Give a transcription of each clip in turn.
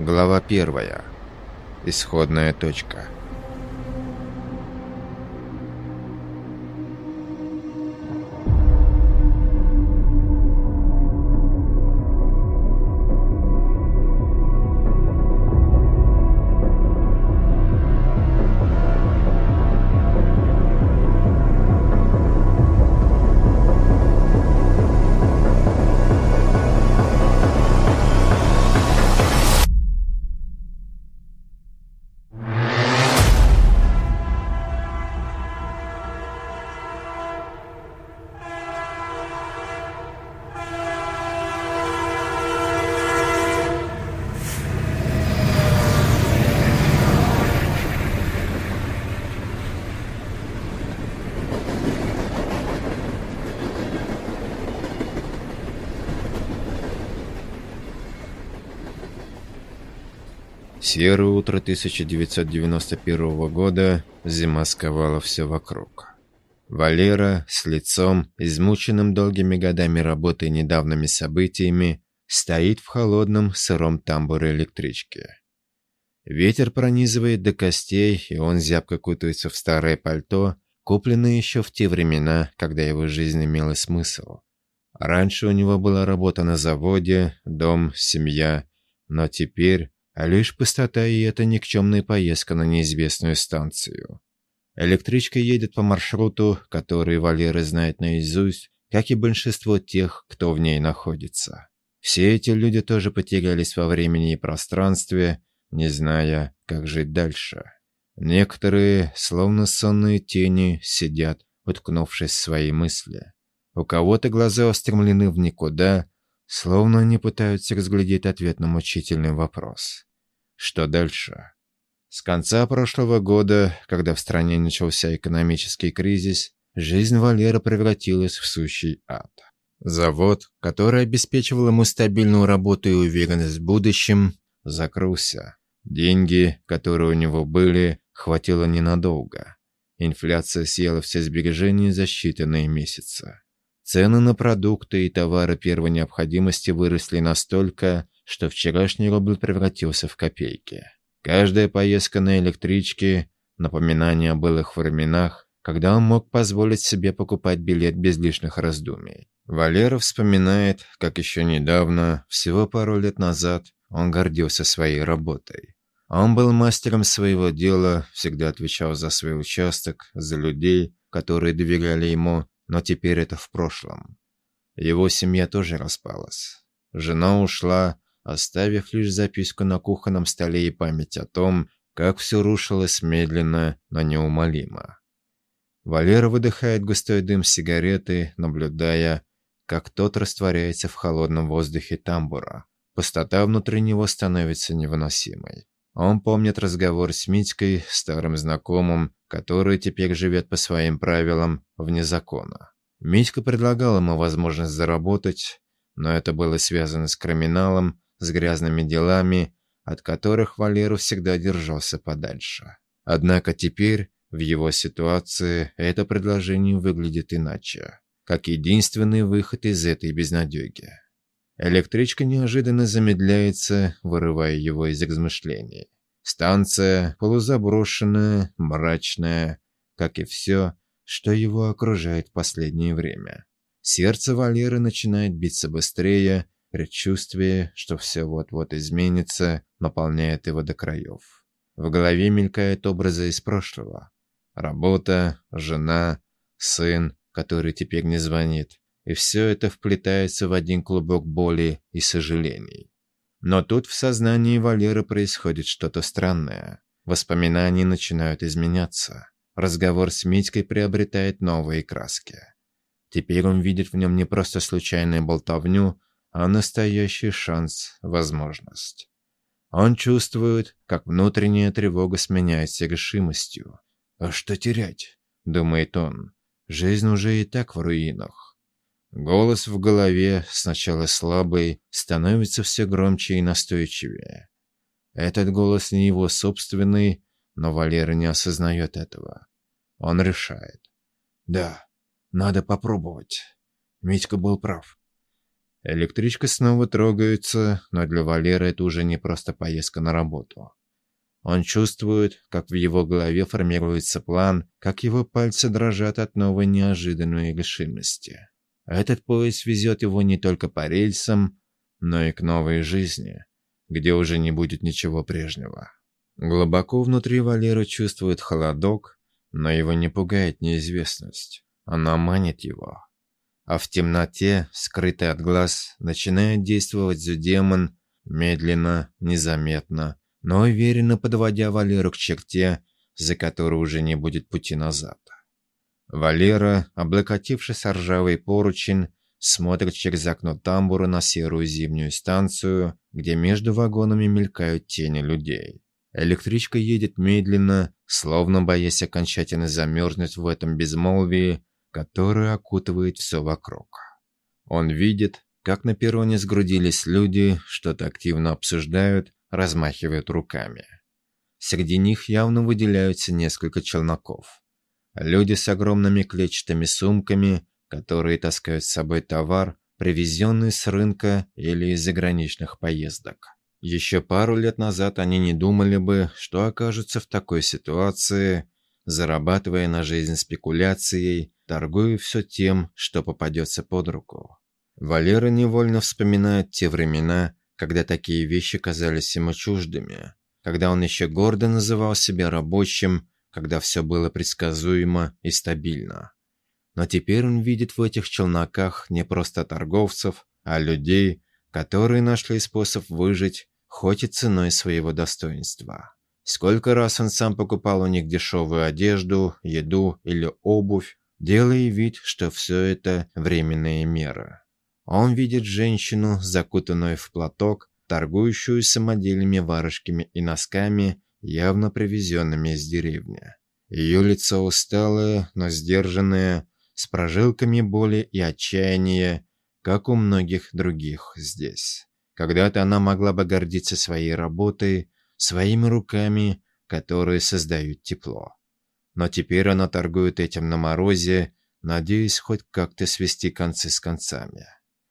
Глава первая. Исходная точка. Серое утро 1991 года зима сковала все вокруг. Валера с лицом, измученным долгими годами работы и недавними событиями, стоит в холодном сыром тамбуре электрички. Ветер пронизывает до костей, и он зябко кутается в старое пальто, купленное еще в те времена, когда его жизнь имела смысл. Раньше у него была работа на заводе, дом, семья, но теперь а лишь пустота и эта никчемная поездка на неизвестную станцию. Электричка едет по маршруту, который Валера знает наизусть, как и большинство тех, кто в ней находится. Все эти люди тоже потерялись во времени и пространстве, не зная, как жить дальше. Некоторые, словно сонные тени, сидят, уткнувшись в свои мысли. У кого-то глаза устремлены в никуда, Словно они пытаются разглядеть ответ на мучительный вопрос. Что дальше? С конца прошлого года, когда в стране начался экономический кризис, жизнь Валера превратилась в сущий ад. Завод, который обеспечивал ему стабильную работу и уверенность в будущем, закрылся. Деньги, которые у него были, хватило ненадолго. Инфляция съела все сбережения за считанные месяцы. Цены на продукты и товары первой необходимости выросли настолько, что вчерашний рубль превратился в копейки. Каждая поездка на электричке – напоминание о былых временах, когда он мог позволить себе покупать билет без лишних раздумий. Валера вспоминает, как еще недавно, всего пару лет назад, он гордился своей работой. Он был мастером своего дела, всегда отвечал за свой участок, за людей, которые доверяли ему, но теперь это в прошлом. Его семья тоже распалась. Жена ушла, оставив лишь записку на кухонном столе и память о том, как все рушилось медленно, но неумолимо. Валера выдыхает густой дым сигареты, наблюдая, как тот растворяется в холодном воздухе тамбура. Пустота внутри него становится невыносимой. Он помнит разговор с Митькой, старым знакомым, который теперь живет по своим правилам, вне закона. Митька предлагал ему возможность заработать, но это было связано с криминалом, с грязными делами, от которых Валеру всегда держался подальше. Однако теперь, в его ситуации, это предложение выглядит иначе, как единственный выход из этой безнадеги. Электричка неожиданно замедляется, вырывая его из размышлений. Станция полузаброшенная, мрачная, как и все, что его окружает в последнее время. Сердце Валеры начинает биться быстрее, предчувствие, что все вот-вот изменится, наполняет его до краев. В голове мелькают образы из прошлого. Работа, жена, сын, который теперь не звонит, и все это вплетается в один клубок боли и сожалений. Но тут в сознании Валеры происходит что-то странное. Воспоминания начинают изменяться. Разговор с Митькой приобретает новые краски. Теперь он видит в нем не просто случайную болтовню, а настоящий шанс, возможность. Он чувствует, как внутренняя тревога сменяется решимостью. «А что терять?» – думает он. «Жизнь уже и так в руинах. Голос в голове, сначала слабый, становится все громче и настойчивее. Этот голос не его собственный, но Валера не осознает этого. Он решает. Да, надо попробовать. Митька был прав. Электричка снова трогается, но для Валеры это уже не просто поездка на работу. Он чувствует, как в его голове формируется план, как его пальцы дрожат от новой неожиданной решимости. Этот поезд везет его не только по рельсам, но и к новой жизни, где уже не будет ничего прежнего. Глубоко внутри Валера чувствует холодок, но его не пугает неизвестность. Она манит его. А в темноте, скрытый от глаз, начинает действовать зюдемон, медленно, незаметно, но уверенно подводя Валеру к черте, за которой уже не будет пути назад. Валера, облокотившись о ржавый поручень, смотрит через окно тамбура на серую зимнюю станцию, где между вагонами мелькают тени людей. Электричка едет медленно, словно боясь окончательно замерзнуть в этом безмолвии, которое окутывает все вокруг. Он видит, как на перроне сгрудились люди, что-то активно обсуждают, размахивают руками. Среди них явно выделяются несколько челноков. Люди с огромными клетчатыми сумками, которые таскают с собой товар, привезенный с рынка или из заграничных поездок. Еще пару лет назад они не думали бы, что окажутся в такой ситуации, зарабатывая на жизнь спекуляцией, торгуя все тем, что попадется под руку. Валера невольно вспоминает те времена, когда такие вещи казались ему чуждыми, когда он еще гордо называл себя рабочим, когда все было предсказуемо и стабильно. Но теперь он видит в этих челноках не просто торговцев, а людей, которые нашли способ выжить, хоть и ценой своего достоинства. Сколько раз он сам покупал у них дешевую одежду, еду или обувь, делая вид, что все это временные меры. Он видит женщину, закутанную в платок, торгующую самодельными варежками и носками, явно привезенными из деревни. Ее лицо усталое, но сдержанное, с прожилками боли и отчаяния, как у многих других здесь. Когда-то она могла бы гордиться своей работой, своими руками, которые создают тепло. Но теперь она торгует этим на морозе, надеясь хоть как-то свести концы с концами.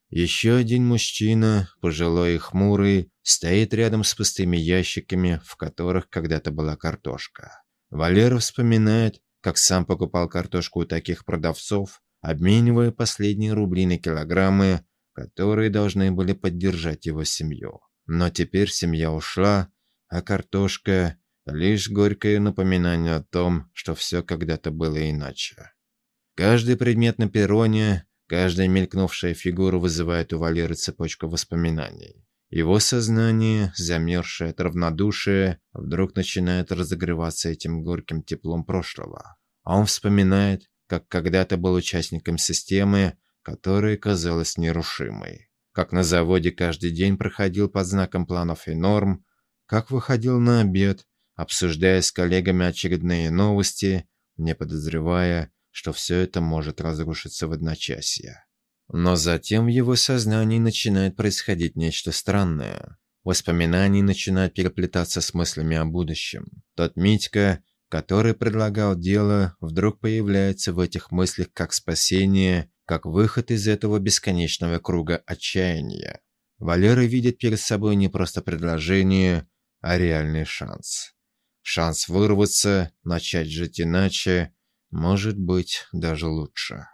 Еще один мужчина, пожилой и хмурый, стоит рядом с пустыми ящиками, в которых когда-то была картошка. Валера вспоминает, как сам покупал картошку у таких продавцов, обменивая последние рубли на килограммы, которые должны были поддержать его семью. Но теперь семья ушла, а картошка – лишь горькое напоминание о том, что все когда-то было иначе. Каждый предмет на перроне Каждая мелькнувшая фигура вызывает у Валеры цепочку воспоминаний. Его сознание, замерзшее от равнодушия, вдруг начинает разогреваться этим горьким теплом прошлого. А он вспоминает, как когда-то был участником системы, которая казалась нерушимой. Как на заводе каждый день проходил под знаком планов и норм, как выходил на обед, обсуждая с коллегами очередные новости, не подозревая, что все это может разрушиться в одночасье. Но затем в его сознании начинает происходить нечто странное. Воспоминания начинают переплетаться с мыслями о будущем. Тот Митька, который предлагал дело, вдруг появляется в этих мыслях как спасение, как выход из этого бесконечного круга отчаяния. Валера видит перед собой не просто предложение, а реальный шанс. Шанс вырваться, начать жить иначе, может быть, даже лучше.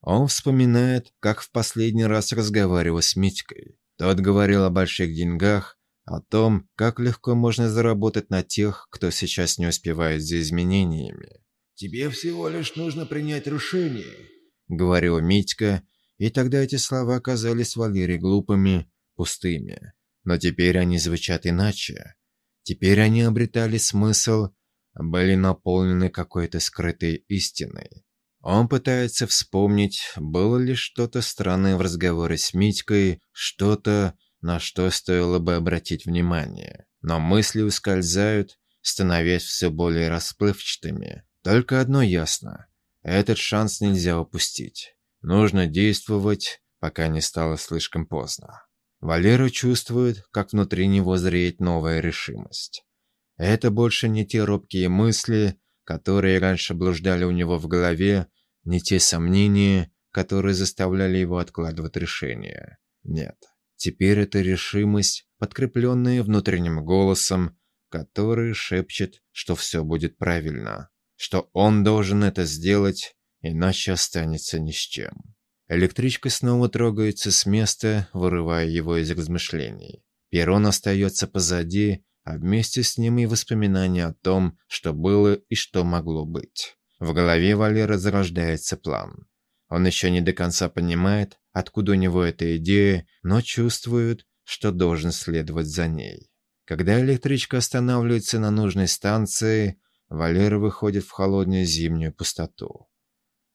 Он вспоминает, как в последний раз разговаривал с Митькой. Тот говорил о больших деньгах, о том, как легко можно заработать на тех, кто сейчас не успевает за изменениями. «Тебе всего лишь нужно принять решение», — говорил Митька, и тогда эти слова казались Валере глупыми, пустыми. Но теперь они звучат иначе. Теперь они обретали смысл, были наполнены какой-то скрытой истиной. Он пытается вспомнить, было ли что-то странное в разговоре с Митькой, что-то, на что стоило бы обратить внимание. Но мысли ускользают, становясь все более расплывчатыми. Только одно ясно. Этот шанс нельзя упустить. Нужно действовать, пока не стало слишком поздно. Валера чувствует, как внутри него зреет новая решимость. Это больше не те робкие мысли, которые раньше блуждали у него в голове, не те сомнения, которые заставляли его откладывать решение. Нет, теперь это решимость, подкрепленная внутренним голосом, который шепчет, что все будет правильно, что он должен это сделать, иначе останется ни с чем. Электричка снова трогается с места, вырывая его из размышлений. Перрон остается позади, а вместе с ним и воспоминания о том, что было и что могло быть. В голове Валера зарождается план. Он еще не до конца понимает, откуда у него эта идея, но чувствует, что должен следовать за ней. Когда электричка останавливается на нужной станции, Валера выходит в холодную зимнюю пустоту.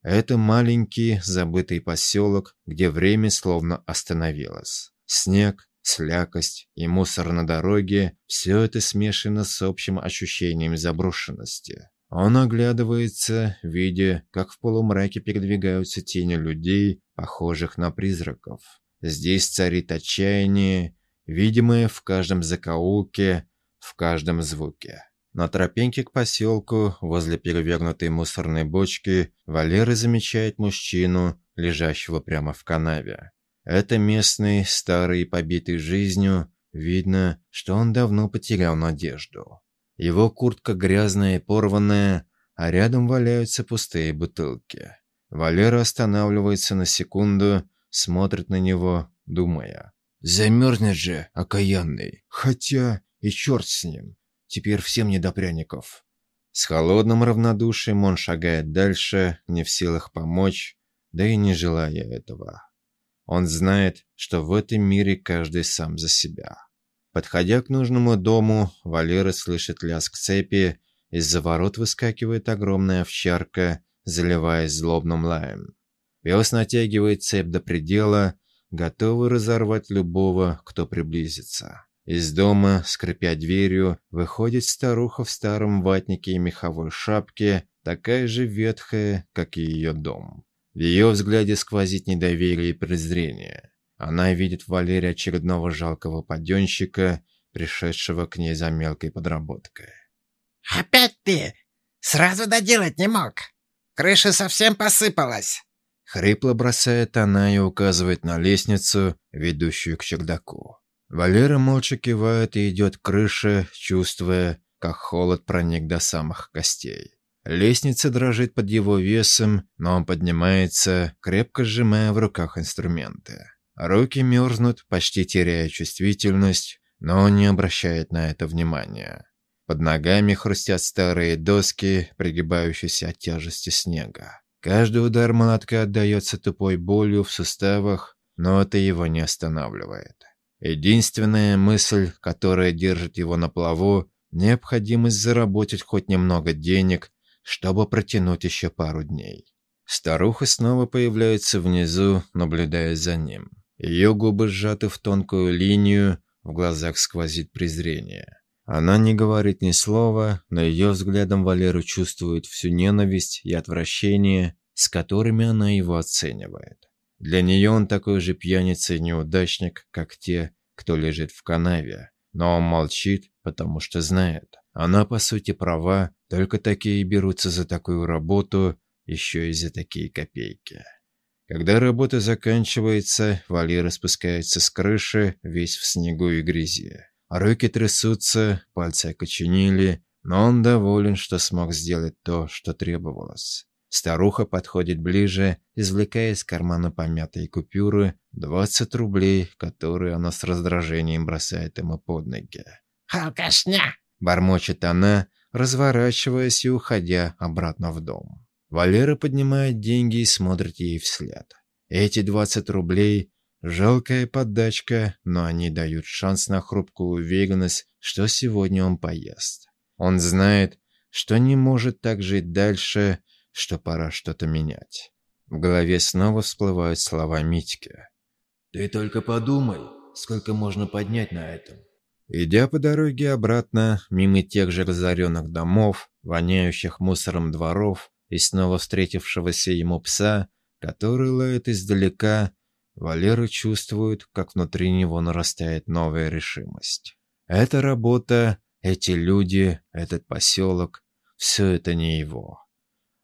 Это маленький забытый поселок, где время словно остановилось. Снег, слякость и мусор на дороге – все это смешано с общим ощущением заброшенности. Он оглядывается, видя, как в полумраке передвигаются тени людей, похожих на призраков. Здесь царит отчаяние, видимое в каждом закоулке, в каждом звуке. На тропинке к поселку, возле перевернутой мусорной бочки, Валера замечает мужчину, лежащего прямо в канаве. Это местный, старый и побитый жизнью, видно, что он давно потерял надежду. Его куртка грязная и порванная, а рядом валяются пустые бутылки. Валера останавливается на секунду, смотрит на него, думая. «Замерзнет же, окаянный. Хотя и черт с ним. Теперь всем не до пряников». С холодным равнодушием он шагает дальше, не в силах помочь, да и не желая этого. Он знает, что в этом мире каждый сам за себя. Подходя к нужному дому, Валера слышит лязг цепи, из-за ворот выскакивает огромная овчарка, заливаясь злобным лаем. Пес натягивает цепь до предела, готовый разорвать любого, кто приблизится. Из дома, скрипя дверью, выходит старуха в старом ватнике и меховой шапке, такая же ветхая, как и ее дом. В ее взгляде сквозит недоверие и презрение. Она видит в Валере очередного жалкого подъемщика, пришедшего к ней за мелкой подработкой. «Опять ты? Сразу доделать не мог. Крыша совсем посыпалась!» Хрипло бросает она и указывает на лестницу, ведущую к чердаку. Валера молча кивает и идет к крыше, чувствуя, как холод проник до самых костей. Лестница дрожит под его весом, но он поднимается, крепко сжимая в руках инструменты. Руки мерзнут, почти теряя чувствительность, но он не обращает на это внимания. Под ногами хрустят старые доски, пригибающиеся от тяжести снега. Каждый удар молотка отдается тупой болью в суставах, но это его не останавливает. Единственная мысль, которая держит его на плаву, необходимость заработать хоть немного денег чтобы протянуть еще пару дней. Старуха снова появляется внизу, наблюдая за ним. Ее губы сжаты в тонкую линию, в глазах сквозит презрение. Она не говорит ни слова, но ее взглядом Валера чувствует всю ненависть и отвращение, с которыми она его оценивает. Для нее он такой же пьяница и неудачник, как те, кто лежит в канаве. Но он молчит, потому что знает. Она, по сути, права, только такие берутся за такую работу, еще и за такие копейки. Когда работа заканчивается, Валера спускается с крыши, весь в снегу и грязи. Руки трясутся, пальцы окоченели, но он доволен, что смог сделать то, что требовалось. Старуха подходит ближе, извлекая из кармана помятые купюры 20 рублей, которые она с раздражением бросает ему под ноги. «Алкашня!» – бормочет она, разворачиваясь и уходя обратно в дом. Валера поднимает деньги и смотрит ей вслед. Эти 20 рублей – жалкая подачка, но они дают шанс на хрупкую уверенность, что сегодня он поест. Он знает, что не может так жить дальше, что пора что-то менять. В голове снова всплывают слова Митьки. «Ты только подумай, сколько можно поднять на этом. Идя по дороге обратно, мимо тех же разоренных домов, воняющих мусором дворов и снова встретившегося ему пса, который лает издалека, Валера чувствует, как внутри него нарастает новая решимость. Эта работа, эти люди, этот поселок – все это не его.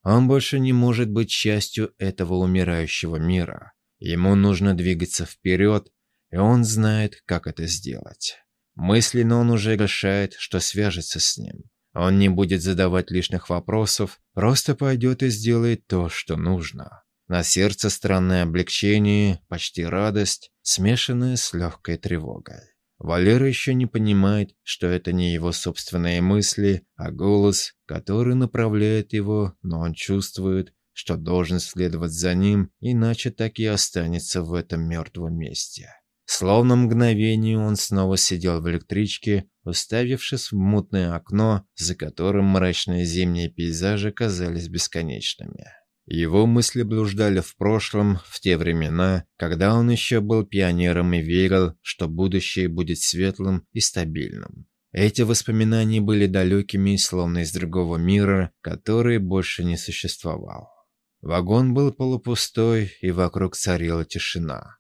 Он больше не может быть частью этого умирающего мира. Ему нужно двигаться вперед, и он знает, как это сделать. Мысленно он уже решает, что свяжется с ним. Он не будет задавать лишних вопросов, просто пойдет и сделает то, что нужно. На сердце странное облегчение, почти радость, смешанная с легкой тревогой. Валера еще не понимает, что это не его собственные мысли, а голос, который направляет его, но он чувствует, что должен следовать за ним, иначе так и останется в этом мертвом месте. Словно мгновение он снова сидел в электричке, уставившись в мутное окно, за которым мрачные зимние пейзажи казались бесконечными. Его мысли блуждали в прошлом, в те времена, когда он еще был пионером и верил, что будущее будет светлым и стабильным. Эти воспоминания были далекими, словно из другого мира, который больше не существовал. Вагон был полупустой, и вокруг царила тишина.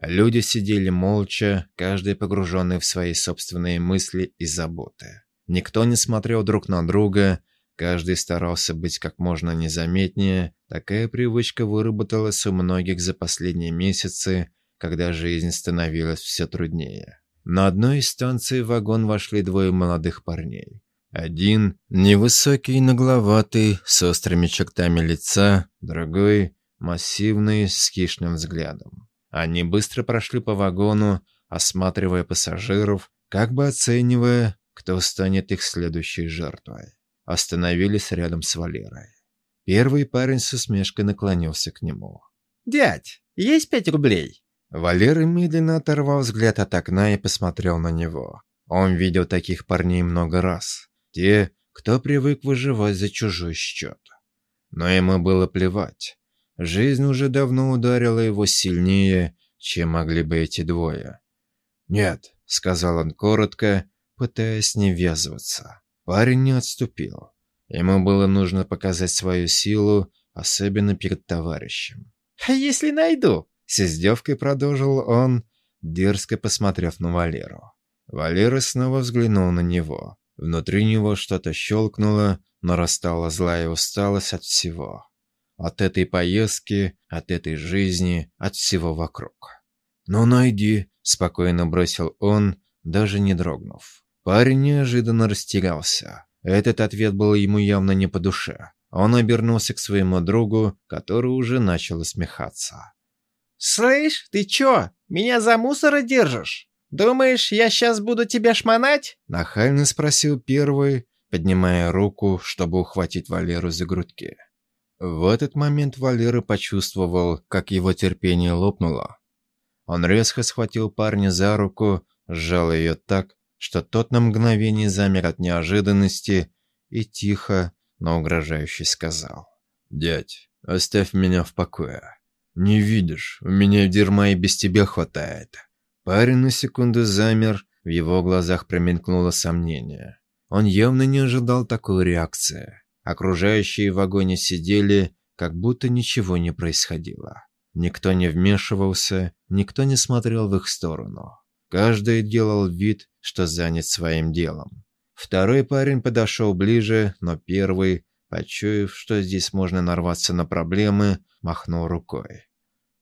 Люди сидели молча, каждый погруженный в свои собственные мысли и заботы. Никто не смотрел друг на друга, каждый старался быть как можно незаметнее. Такая привычка выработалась у многих за последние месяцы, когда жизнь становилась все труднее. На одной из станций в вагон вошли двое молодых парней. Один невысокий, нагловатый, с острыми чертами лица, другой массивный, с хищным взглядом. Они быстро прошли по вагону, осматривая пассажиров, как бы оценивая, кто станет их следующей жертвой. Остановились рядом с Валерой. Первый парень с усмешкой наклонился к нему. «Дядь, есть пять рублей?» Валера медленно оторвал взгляд от окна и посмотрел на него. Он видел таких парней много раз. Те, кто привык выживать за чужой счет. Но ему было плевать. Жизнь уже давно ударила его сильнее, чем могли бы эти двое. «Нет», — сказал он коротко, пытаясь не ввязываться. Парень не отступил. Ему было нужно показать свою силу, особенно перед товарищем. «А если найду?» — с издевкой продолжил он, дерзко посмотрев на Валеру. Валера снова взглянул на него. Внутри него что-то щелкнуло, нарастала злая усталость от всего. От этой поездки, от этой жизни, от всего вокруг. «Ну, найди», — спокойно бросил он, даже не дрогнув. Парень неожиданно растерялся. Этот ответ был ему явно не по душе. Он обернулся к своему другу, который уже начал усмехаться. «Слышь, ты чё, меня за мусора держишь? Думаешь, я сейчас буду тебя шмонать?» Нахально спросил первый, поднимая руку, чтобы ухватить Валеру за грудки. В этот момент Валера почувствовал, как его терпение лопнуло. Он резко схватил парня за руку, сжал ее так, что тот на мгновение замер от неожиданности и тихо, но угрожающе сказал. «Дядь, оставь меня в покое. Не видишь, у меня дерьма и без тебя хватает». Парень на секунду замер, в его глазах промелькнуло сомнение. Он явно не ожидал такой реакции. Окружающие в вагоне сидели, как будто ничего не происходило. Никто не вмешивался, никто не смотрел в их сторону. Каждый делал вид, что занят своим делом. Второй парень подошел ближе, но первый, почуяв, что здесь можно нарваться на проблемы, махнул рукой.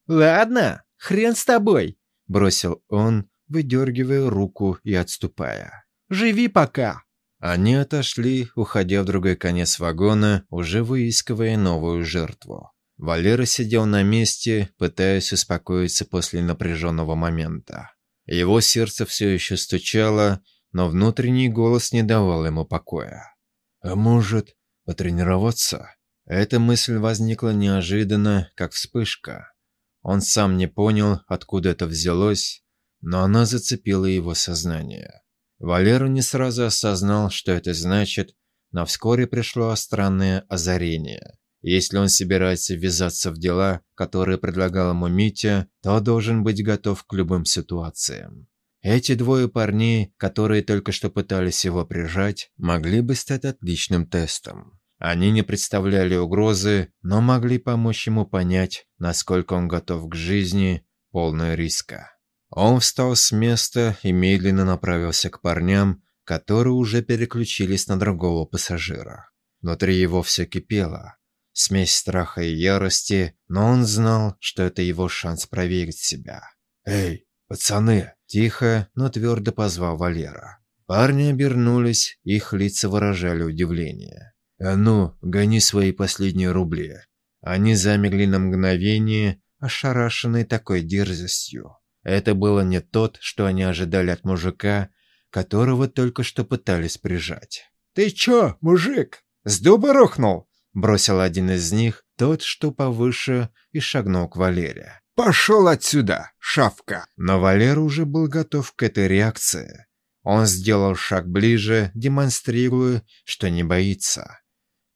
«Ладно, хрен с тобой», — бросил он, выдергивая руку и отступая. «Живи пока». Они отошли, уходя в другой конец вагона, уже выискивая новую жертву. Валера сидел на месте, пытаясь успокоиться после напряженного момента. Его сердце все еще стучало, но внутренний голос не давал ему покоя. «А может, потренироваться?» Эта мысль возникла неожиданно, как вспышка. Он сам не понял, откуда это взялось, но она зацепила его сознание. Валера не сразу осознал, что это значит, но вскоре пришло странное озарение. Если он собирается ввязаться в дела, которые предлагал ему Митя, то должен быть готов к любым ситуациям. Эти двое парней, которые только что пытались его прижать, могли бы стать отличным тестом. Они не представляли угрозы, но могли помочь ему понять, насколько он готов к жизни, полной риска. Он встал с места и медленно направился к парням, которые уже переключились на другого пассажира. Внутри его все кипело. Смесь страха и ярости, но он знал, что это его шанс проверить себя. «Эй, «Пацаны!» – тихо, но твердо позвал Валера. Парни обернулись, их лица выражали удивление. «А ну, гони свои последние рубли!» Они замерли на мгновение, ошарашенные такой дерзостью. Это было не тот, что они ожидали от мужика, которого только что пытались прижать. «Ты чё, мужик, с дуба рухнул?» Бросил один из них, тот, что повыше, и шагнул к Валере. «Пошел отсюда, шавка!» Но Валера уже был готов к этой реакции. Он сделал шаг ближе, демонстрируя, что не боится.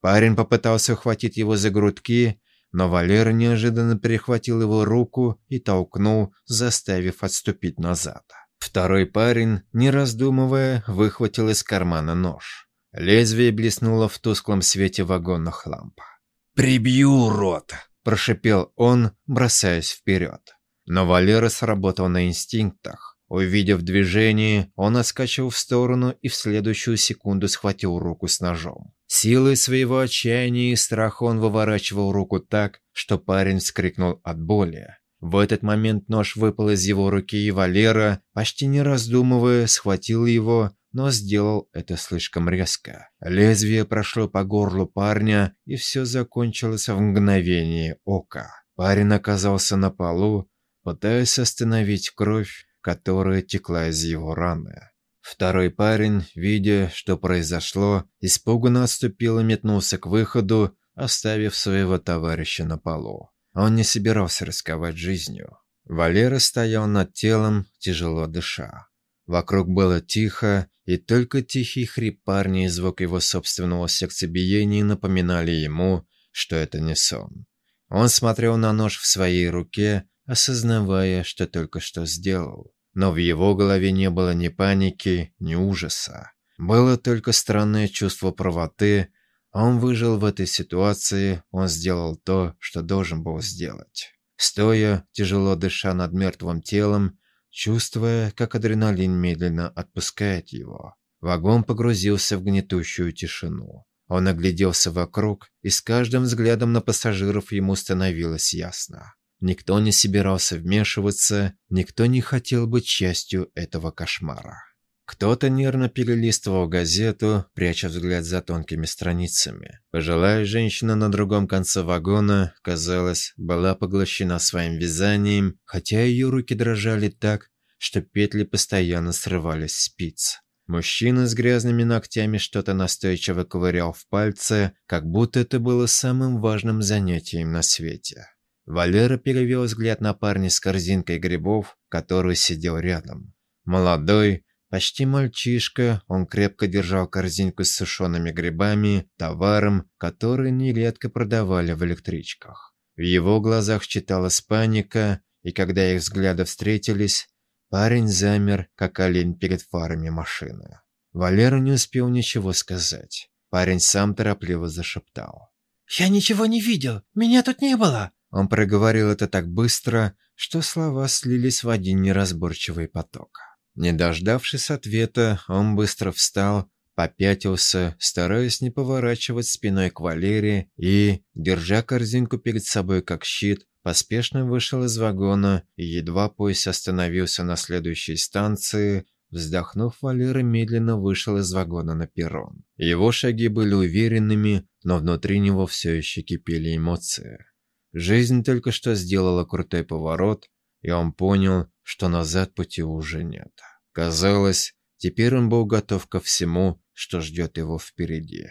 Парень попытался ухватить его за грудки, но Валера неожиданно перехватил его руку и толкнул, заставив отступить назад. Второй парень, не раздумывая, выхватил из кармана нож. Лезвие блеснуло в тусклом свете вагонных ламп. «Прибью, урод!» – прошипел он, бросаясь вперед. Но Валера сработал на инстинктах. Увидев движение, он отскочил в сторону и в следующую секунду схватил руку с ножом. Силой своего отчаяния и страха он выворачивал руку так, что парень вскрикнул от боли. В этот момент нож выпал из его руки, и Валера, почти не раздумывая, схватил его но сделал это слишком резко. Лезвие прошло по горлу парня, и все закончилось в мгновение ока. Парень оказался на полу, пытаясь остановить кровь, которая текла из его раны. Второй парень, видя, что произошло, испуганно отступил и метнулся к выходу, оставив своего товарища на полу. Он не собирался рисковать жизнью. Валера стоял над телом, тяжело дыша. Вокруг было тихо, и только тихий хрип парня и звук его собственного сердцебиения напоминали ему, что это не сон. Он смотрел на нож в своей руке, осознавая, что только что сделал. Но в его голове не было ни паники, ни ужаса. Было только странное чувство правоты. Он выжил в этой ситуации, он сделал то, что должен был сделать. Стоя, тяжело дыша над мертвым телом, Чувствуя, как адреналин медленно отпускает его, вагон погрузился в гнетущую тишину. Он огляделся вокруг, и с каждым взглядом на пассажиров ему становилось ясно. Никто не собирался вмешиваться, никто не хотел быть частью этого кошмара. Кто-то нервно перелистывал газету, пряча взгляд за тонкими страницами. Пожилая женщина на другом конце вагона, казалось, была поглощена своим вязанием, хотя ее руки дрожали так, что петли постоянно срывались с спиц. Мужчина с грязными ногтями что-то настойчиво ковырял в пальце, как будто это было самым важным занятием на свете. Валера перевел взгляд на парня с корзинкой грибов, который сидел рядом. Молодой, Почти мальчишка, он крепко держал корзинку с сушеными грибами, товаром, который нередко продавали в электричках. В его глазах читалась паника, и когда их взгляды встретились, парень замер, как олень перед фарами машины. Валера не успел ничего сказать. Парень сам торопливо зашептал. «Я ничего не видел, меня тут не было!» Он проговорил это так быстро, что слова слились в один неразборчивый поток. Не дождавшись ответа, он быстро встал, попятился, стараясь не поворачивать спиной к Валере и, держа корзинку перед собой как щит, поспешно вышел из вагона и едва поезд остановился на следующей станции, вздохнув, Валера медленно вышел из вагона на перрон. Его шаги были уверенными, но внутри него все еще кипели эмоции. Жизнь только что сделала крутой поворот, и он понял, что назад пути уже нет. Казалось, теперь он был готов ко всему, что ждет его впереди.